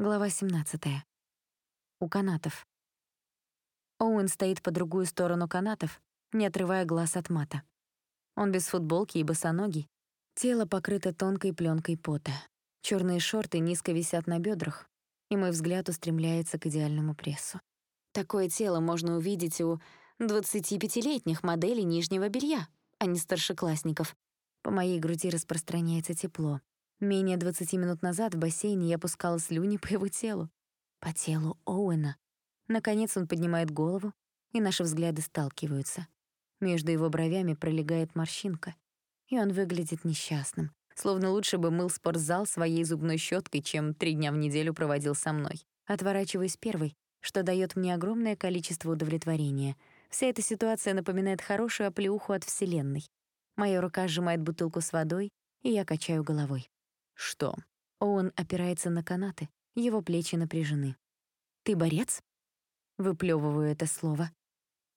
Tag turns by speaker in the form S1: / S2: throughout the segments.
S1: Глава 17. У канатов. Оуэн стоит по другую сторону канатов, не отрывая глаз от мата. Он без футболки и босоногий. Тело покрыто тонкой пленкой пота. Черные шорты низко висят на бедрах, и мой взгляд устремляется к идеальному прессу. Такое тело можно увидеть у 25-летних моделей нижнего белья, а не старшеклассников. По моей груди распространяется тепло, Менее 20 минут назад в бассейне я пускала слюни по его телу. По телу Оуэна. Наконец он поднимает голову, и наши взгляды сталкиваются. Между его бровями пролегает морщинка, и он выглядит несчастным, словно лучше бы мыл спортзал своей зубной щеткой, чем три дня в неделю проводил со мной. Отворачиваюсь первой, что дает мне огромное количество удовлетворения. Вся эта ситуация напоминает хорошую оплеуху от Вселенной. Моя рука сжимает бутылку с водой, и я качаю головой.
S2: Что?
S1: Он опирается на канаты, его плечи напряжены. «Ты борец?» Выплёвываю это слово.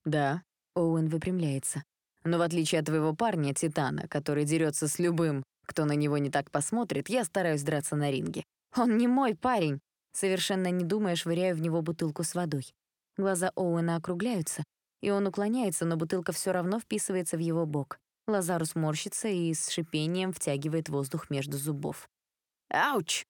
S2: «Да».
S1: Оуэн выпрямляется.
S2: «Но в отличие от твоего парня, Титана, который дерется с любым, кто на него не так посмотрит, я стараюсь драться на ринге».
S1: «Он не мой парень!» Совершенно не думая, швыряю в него бутылку с водой. Глаза Оуэна округляются, и он уклоняется, но бутылка все равно вписывается в его бок. Лазарус морщится и с шипением втягивает воздух между зубов.
S2: «Ауч!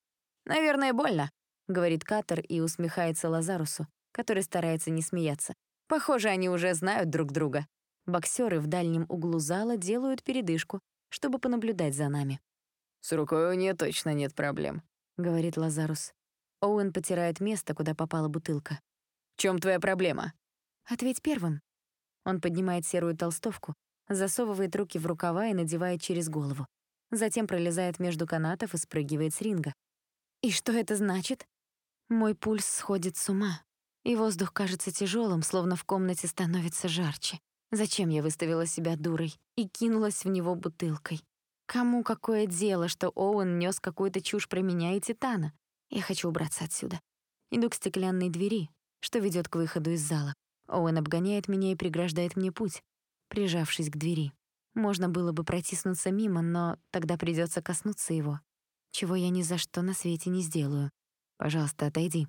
S2: Наверное, больно», — говорит Катер и усмехается Лазарусу, который старается не смеяться. Похоже, они уже знают друг друга.
S1: Боксеры в дальнем углу зала делают передышку, чтобы понаблюдать за нами.
S2: «С рукой у нее точно нет проблем», —
S1: говорит Лазарус. Оуэн потирает место, куда попала бутылка.
S2: «В чем твоя проблема?»
S1: «Ответь первым». Он поднимает серую толстовку, засовывает руки в рукава и надевает через голову. Затем пролезает между канатов и спрыгивает с ринга. И что это значит? Мой пульс сходит с ума, и воздух кажется тяжелым, словно в комнате становится жарче. Зачем я выставила себя дурой и кинулась в него бутылкой? Кому какое дело, что Оуэн нёс какую-то чушь про меня и Титана? Я хочу убраться отсюда. Иду к стеклянной двери, что ведёт к выходу из зала. Оуэн обгоняет меня и преграждает мне путь прижавшись к двери. Можно было бы протиснуться мимо, но тогда придётся коснуться его, чего я ни за что на свете не сделаю. Пожалуйста, отойди.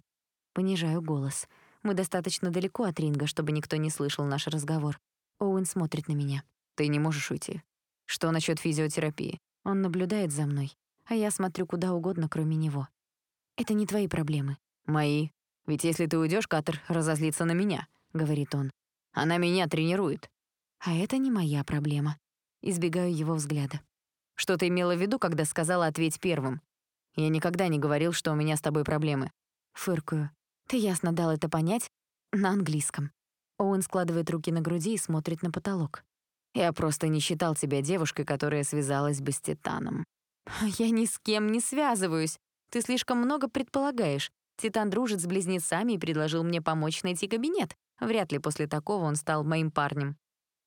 S1: Понижаю голос. Мы достаточно далеко от ринга, чтобы никто не слышал наш разговор. Оуэн смотрит на меня.
S2: Ты не можешь уйти. Что насчёт физиотерапии?
S1: Он наблюдает за мной, а я смотрю куда угодно, кроме него. Это не твои проблемы.
S2: Мои. Ведь если ты уйдёшь, Катер разозлится на меня, говорит он. Она меня тренирует.
S1: А это не моя проблема. Избегаю его взгляда.
S2: Что ты имела в виду, когда сказала «ответь первым»? Я никогда не говорил, что у меня с тобой проблемы.
S1: Фыркаю. Ты ясно дал это понять на английском. Оуэн складывает руки на груди и смотрит на потолок.
S2: Я просто не считал тебя девушкой, которая связалась бы с Титаном.
S1: Я ни с кем не связываюсь. Ты слишком много предполагаешь. Титан дружит с близнецами и предложил мне помочь найти кабинет. Вряд ли после такого он стал моим парнем.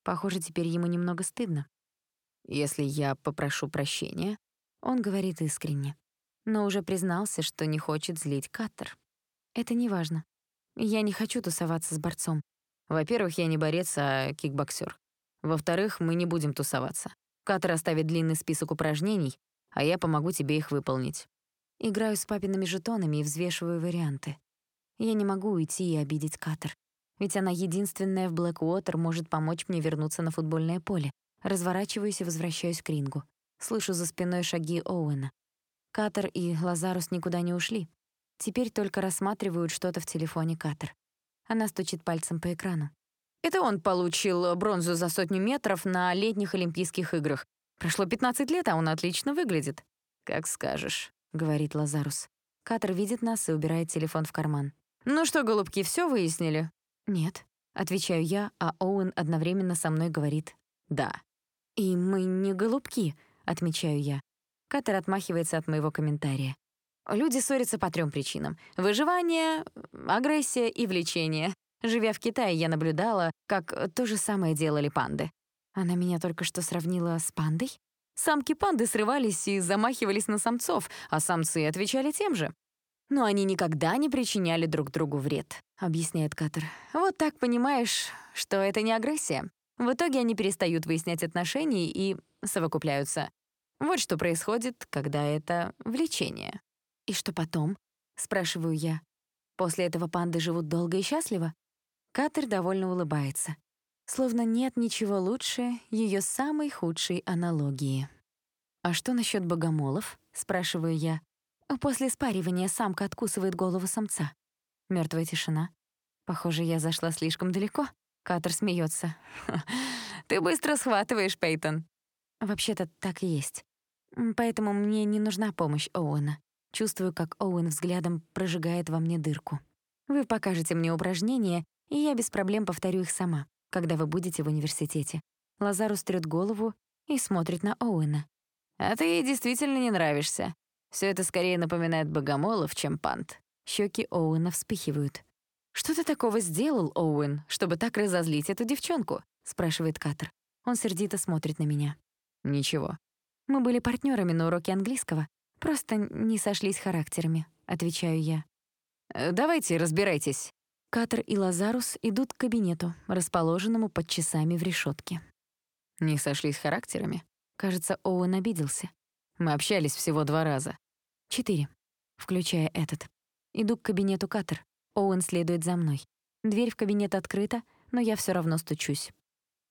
S1: Похоже, теперь ему немного стыдно.
S2: «Если я попрошу прощения?»
S1: Он говорит искренне, но уже признался, что не хочет злить Каттер. Это не важно. Я не хочу тусоваться с борцом.
S2: Во-первых, я не борец, а кикбоксер. Во-вторых, мы не будем тусоваться. Каттер оставит длинный список упражнений, а я помогу тебе их выполнить.
S1: Играю с папиными жетонами и взвешиваю варианты. Я не могу уйти и обидеть Каттер. Ведь она единственная в Блэквотер может помочь мне вернуться на футбольное поле. Разворачиваюсь и возвращаюсь к рингу. Слышу за спиной шаги Оуэна. Катер и Лазарус никуда не ушли. Теперь только рассматривают что-то в телефоне Катер. Она стучит пальцем по экрану.
S2: Это он получил бронзу за сотню метров на летних Олимпийских играх. Прошло 15 лет, а он отлично выглядит.
S1: «Как скажешь», — говорит Лазарус. Катер видит нас и убирает телефон в карман.
S2: «Ну что, голубки, все выяснили?»
S1: «Нет», — отвечаю я, а Оуэн одновременно со мной говорит «да». «И мы не голубки», — отмечаю я. Катер отмахивается от моего комментария.
S2: Люди ссорятся по трем причинам. Выживание, агрессия и влечение. Живя в Китае, я наблюдала, как то же самое делали панды.
S1: Она меня только что сравнила с пандой?
S2: Самки панды срывались и замахивались на самцов, а самцы отвечали тем же. Но они никогда не причиняли друг другу вред, объясняет Катер. Вот так понимаешь, что это не агрессия. В итоге они перестают выяснять отношения и совокупляются. Вот что происходит, когда это влечение.
S1: И что потом? — спрашиваю я. «После этого панды живут долго и счастливо?» Катер довольно улыбается. Словно нет ничего лучше ее самой худшей аналогии. «А что насчет богомолов?» — спрашиваю я. После спаривания самка откусывает голову самца. Мертвая тишина. Похоже, я зашла слишком далеко. Катер смеется.
S2: «Ты быстро схватываешь, Пейтон».
S1: Вообще-то так и есть. Поэтому мне не нужна помощь Оуэна. Чувствую, как Оуэн взглядом прожигает во мне дырку. Вы покажете мне упражнения, и я без проблем повторю их сама, когда вы будете в университете. Лазарус трёт голову и смотрит на Оуэна.
S2: «А ты ей действительно не нравишься. Все это скорее напоминает богомолов, чем пант».
S1: Щеки Оуэна вспыхивают.
S2: «Что ты такого сделал, Оуэн, чтобы так разозлить эту девчонку?»
S1: — спрашивает Катер. Он сердито смотрит на меня.
S2: «Ничего».
S1: «Мы были партнерами на уроке английского. Просто не сошлись характерами», — отвечаю я.
S2: «Э, «Давайте, разбирайтесь».
S1: Катер и Лазарус идут к кабинету, расположенному под часами в решетке.
S2: «Не сошлись характерами?»
S1: Кажется, Оуэн обиделся.
S2: Мы общались всего два раза.
S1: Четыре, включая этот. Иду к кабинету Катер. Оуэн следует за мной. Дверь в кабинет открыта, но я все равно стучусь.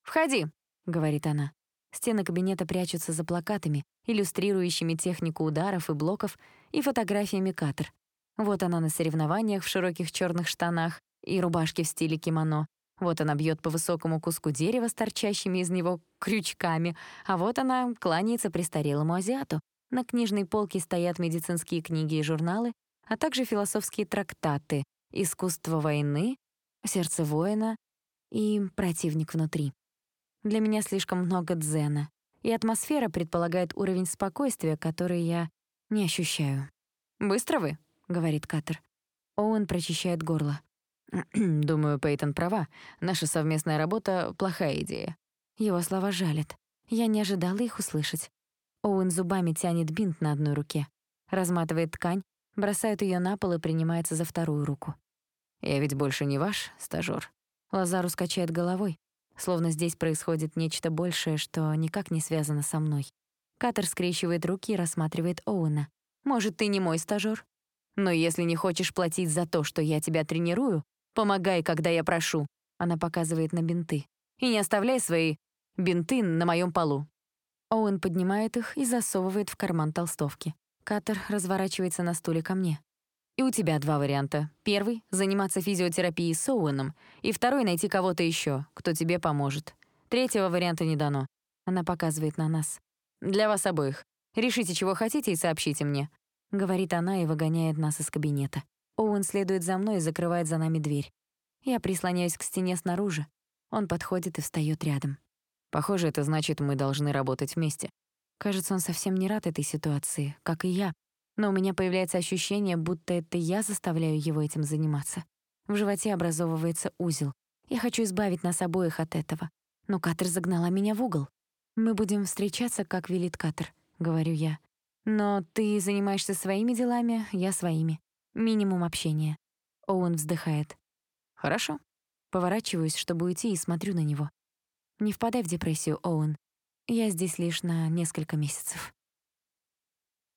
S2: «Входи», —
S1: говорит она. Стены кабинета прячутся за плакатами, иллюстрирующими технику ударов и блоков, и фотографиями Катер. Вот она на соревнованиях в широких черных штанах и рубашке в стиле кимоно, вот она бьет по высокому куску дерева с торчащими из него крючками, а вот она кланяется престарелому азиату. На книжной полке стоят медицинские книги и журналы, а также философские трактаты «Искусство войны», «Сердце воина» и «Противник внутри». Для меня слишком много дзена, и атмосфера предполагает уровень спокойствия, который я не ощущаю.
S2: «Быстро вы», —
S1: говорит Катер. Оуэн прочищает горло.
S2: Думаю, Пейтон права. Наша совместная работа — плохая идея.
S1: Его слова жалят. Я не ожидала их услышать. Оуэн зубами тянет бинт на одной руке, разматывает ткань, бросает ее на пол и принимается за вторую руку.
S2: «Я ведь больше не ваш стажёр».
S1: Лазарус качает головой, словно здесь происходит нечто большее, что никак не связано со мной. Катер скрещивает руки и рассматривает Оуэна. «Может, ты не мой стажёр? Но если не хочешь платить за то, что я тебя тренирую, Помогай, когда я прошу. Она показывает на бинты. И не оставляй свои бинты на моем полу. Оуэн поднимает их и засовывает в карман толстовки. Катер разворачивается на стуле ко мне. И у тебя два варианта. Первый — заниматься физиотерапией с Оуэном, и второй — найти кого-то еще, кто тебе поможет. Третьего варианта не дано. Она показывает на нас. Для вас обоих. Решите, чего хотите, и сообщите мне. Говорит она и выгоняет нас из кабинета. Оуэн следует за мной и закрывает за нами дверь. Я прислоняюсь к стене снаружи. Он подходит и встаёт рядом.
S2: Похоже, это значит, мы должны работать вместе.
S1: Кажется, он совсем не рад этой ситуации, как и я. Но у меня появляется ощущение, будто это я заставляю его этим заниматься. В животе образовывается узел. Я хочу избавить нас обоих от этого. Но Катер загнала меня в угол. «Мы будем встречаться, как велит Катер», — говорю я. «Но ты занимаешься своими делами, я своими. Минимум общения. Оуэн вздыхает.
S2: Хорошо.
S1: Поворачиваюсь, чтобы уйти, и смотрю на него. Не впадай в депрессию, Оуэн. Я здесь лишь на несколько месяцев.